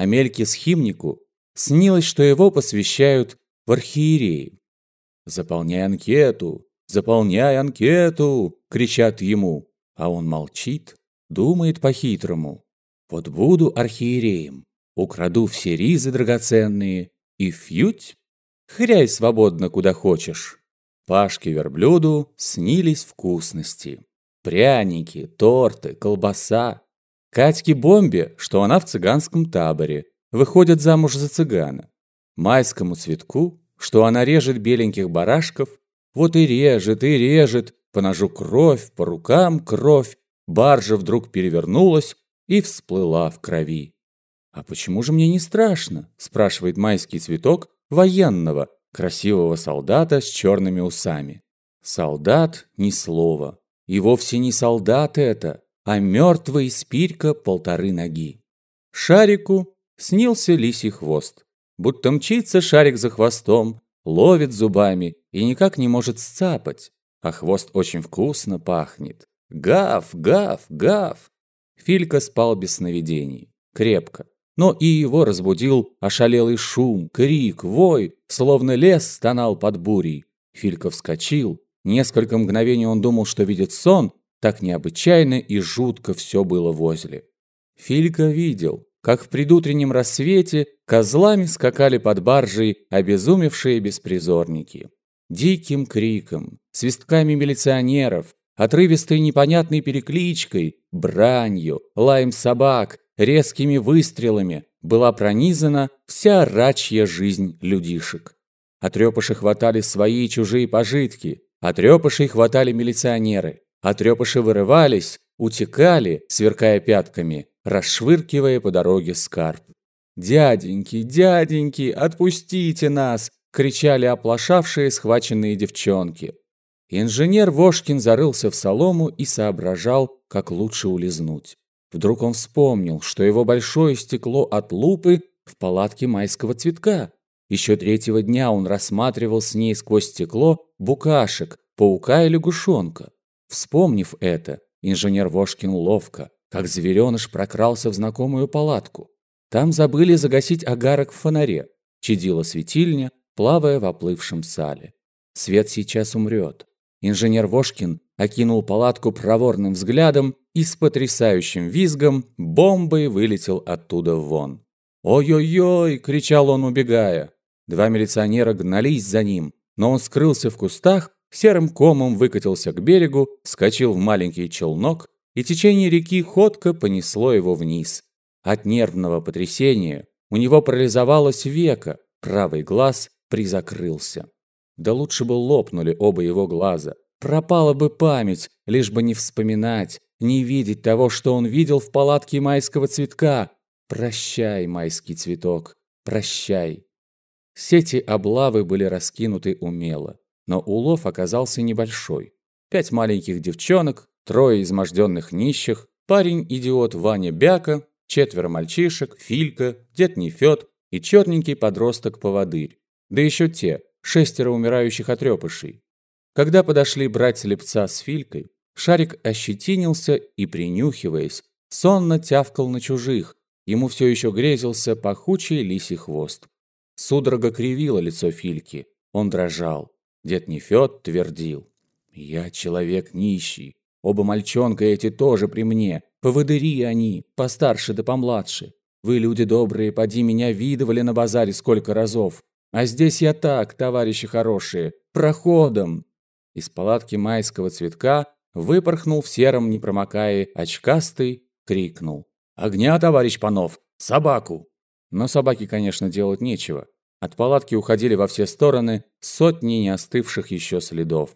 Амельке Схимнику снилось, что его посвящают в архиереи. «Заполняй анкету! Заполняй анкету!» – кричат ему, а он молчит, думает по-хитрому. «Вот буду архиереем, украду все ризы драгоценные и фьють, хряй свободно куда хочешь». Пашке-верблюду снились вкусности. Пряники, торты, колбаса. Катьке-бомбе, что она в цыганском таборе, выходит замуж за цыгана. Майскому цветку, что она режет беленьких барашков, вот и режет, и режет, по ножу кровь, по рукам кровь, баржа вдруг перевернулась и всплыла в крови. «А почему же мне не страшно?» – спрашивает майский цветок военного, красивого солдата с черными усами. Солдат – ни слова. И вовсе не солдат это, а мертвый спирька полторы ноги. Шарику снился лисий хвост. Будто мчится шарик за хвостом, ловит зубами и никак не может сцапать. А хвост очень вкусно пахнет. Гав, гав, гав. Филька спал без сновидений. Крепко но и его разбудил ошалелый шум, крик, вой, словно лес стонал под бурей. Филька вскочил. Несколько мгновений он думал, что видит сон, так необычайно и жутко все было возле. Филька видел, как в предутреннем рассвете козлами скакали под баржей обезумевшие беспризорники. Диким криком, свистками милиционеров, отрывистой непонятной перекличкой, бранью, лаем собак, резкими выстрелами была пронизана вся рачья жизнь людишек. Отрепыши хватали свои и чужие пожитки, отрепышей хватали милиционеры, отрепыши вырывались, утекали, сверкая пятками, расшвыркивая по дороге скарб. «Дяденьки, дяденьки, отпустите нас!» — кричали оплошавшие схваченные девчонки. Инженер Вошкин зарылся в солому и соображал, как лучше улизнуть. Вдруг он вспомнил, что его большое стекло от лупы в палатке майского цветка. Еще третьего дня он рассматривал с ней сквозь стекло букашек, паука и лягушонка. Вспомнив это, инженер Вошкин ловко, как звереныш прокрался в знакомую палатку. Там забыли загасить агарок в фонаре. Чадила светильня, плавая в оплывшем сале. Свет сейчас умрет. Инженер Вошкин окинул палатку проворным взглядом и с потрясающим визгом бомбой вылетел оттуда вон. «Ой-ой-ой!» – кричал он, убегая. Два милиционера гнались за ним, но он скрылся в кустах, серым комом выкатился к берегу, вскочил в маленький челнок, и течение реки ходко понесло его вниз. От нервного потрясения у него парализовалось веко, правый глаз призакрылся. Да лучше бы лопнули оба его глаза. Пропала бы память, лишь бы не вспоминать, не видеть того, что он видел в палатке майского цветка. Прощай, майский цветок, прощай. Сети облавы были раскинуты умело, но улов оказался небольшой. Пять маленьких девчонок, трое изможденных нищих, парень-идиот Ваня Бяка, четверо мальчишек, Филька, дед Нефёд и черненький подросток-поводырь. Да еще те, шестеро умирающих отрепышей. Когда подошли брать слепца с Филькой, Шарик ощетинился и, принюхиваясь, сонно тявкал на чужих. Ему все еще грезился пахучий лисий хвост. Судорога кривила лицо Фильки. Он дрожал. Дед Нефёд твердил. «Я человек нищий. Оба мальчонка эти тоже при мне. Поводыри они, постарше да помладше. Вы, люди добрые, поди меня видывали на базаре сколько разов. А здесь я так, товарищи хорошие, проходом. Из палатки майского цветка выпорхнул в сером непромокае очкастый, крикнул. «Огня, товарищ Панов! Собаку!» Но собаке, конечно, делать нечего. От палатки уходили во все стороны сотни не остывших еще следов.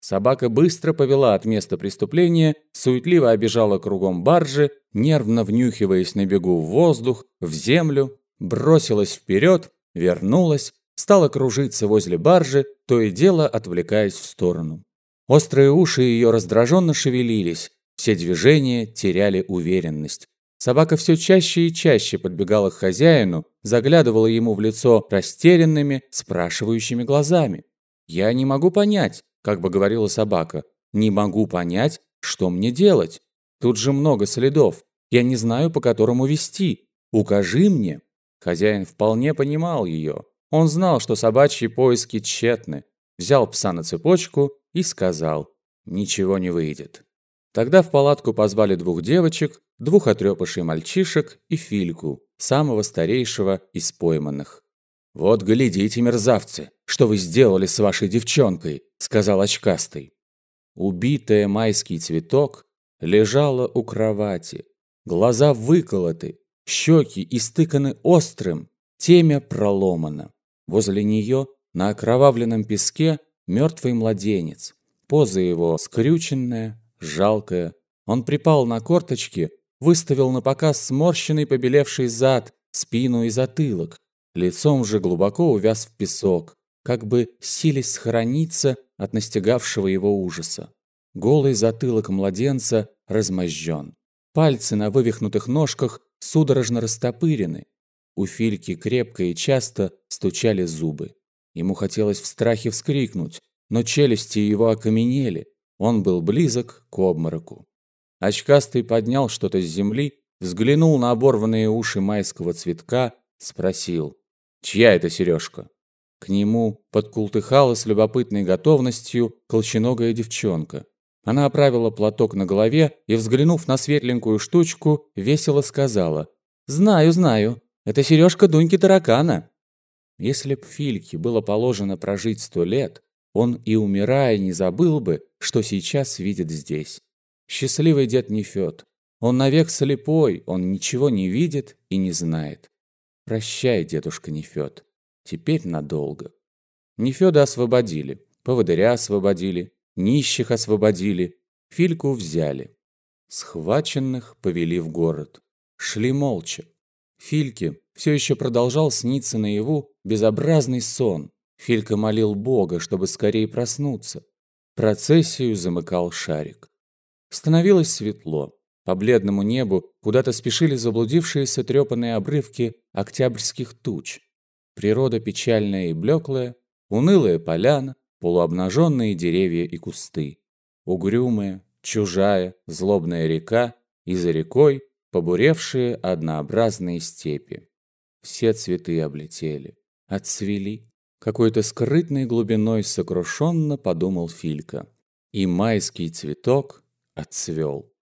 Собака быстро повела от места преступления, суетливо обежала кругом баржи, нервно внюхиваясь на бегу в воздух, в землю, бросилась вперед, вернулась, стала кружиться возле баржи, то и дело отвлекаясь в сторону. Острые уши ее раздраженно шевелились, все движения теряли уверенность. Собака все чаще и чаще подбегала к хозяину, заглядывала ему в лицо растерянными, спрашивающими глазами. «Я не могу понять», – как бы говорила собака, – «не могу понять, что мне делать. Тут же много следов. Я не знаю, по которому вести. Укажи мне». Хозяин вполне понимал ее. Он знал, что собачьи поиски тщетны. Взял пса на цепочку и сказал «Ничего не выйдет». Тогда в палатку позвали двух девочек, двух отрепышей мальчишек и Фильку, самого старейшего из пойманных. «Вот глядите, мерзавцы, что вы сделали с вашей девчонкой», — сказал очкастый. Убитая майский цветок лежала у кровати. Глаза выколоты, щеки истыканы острым, темя проломано. Возле нее на окровавленном песке мертвый младенец. Поза его скрюченная, жалкая. Он припал на корточки, выставил на показ сморщенный побелевший зад, спину и затылок. Лицом же глубоко увяз в песок, как бы сились схорониться от настигавшего его ужаса. Голый затылок младенца размозжен. Пальцы на вывихнутых ножках судорожно растопырены. У Фильки крепко и часто стучали зубы. Ему хотелось в страхе вскрикнуть, но челюсти его окаменели. Он был близок к обмороку. Очкастый поднял что-то с земли, взглянул на оборванные уши майского цветка, спросил, «Чья это сережка?» К нему подкултыхала с любопытной готовностью колченогая девчонка. Она оправила платок на голове и, взглянув на светленькую штучку, весело сказала, «Знаю, знаю, это сережка Дуньки Таракана». Если б Фильке было положено прожить сто лет, он и умирая не забыл бы, что сейчас видит здесь. Счастливый дед Нефёд. Он навек слепой, он ничего не видит и не знает. Прощай, дедушка Нефёд. Теперь надолго. Нефёда освободили, поводыря освободили, нищих освободили, Фильку взяли. Схваченных повели в город. Шли молча. Фильке все еще продолжал сниться наяву безобразный сон. Филька молил Бога, чтобы скорее проснуться. Процессию замыкал шарик. Становилось светло. По бледному небу куда-то спешили заблудившиеся трепанные обрывки октябрьских туч. Природа печальная и блеклая, унылая поляна, полуобнаженные деревья и кусты. Угрюмая, чужая, злобная река и за рекой побуревшие однообразные степи. Все цветы облетели, отцвели. Какой-то скрытной глубиной сокрушенно подумал Филька. И майский цветок отцвел.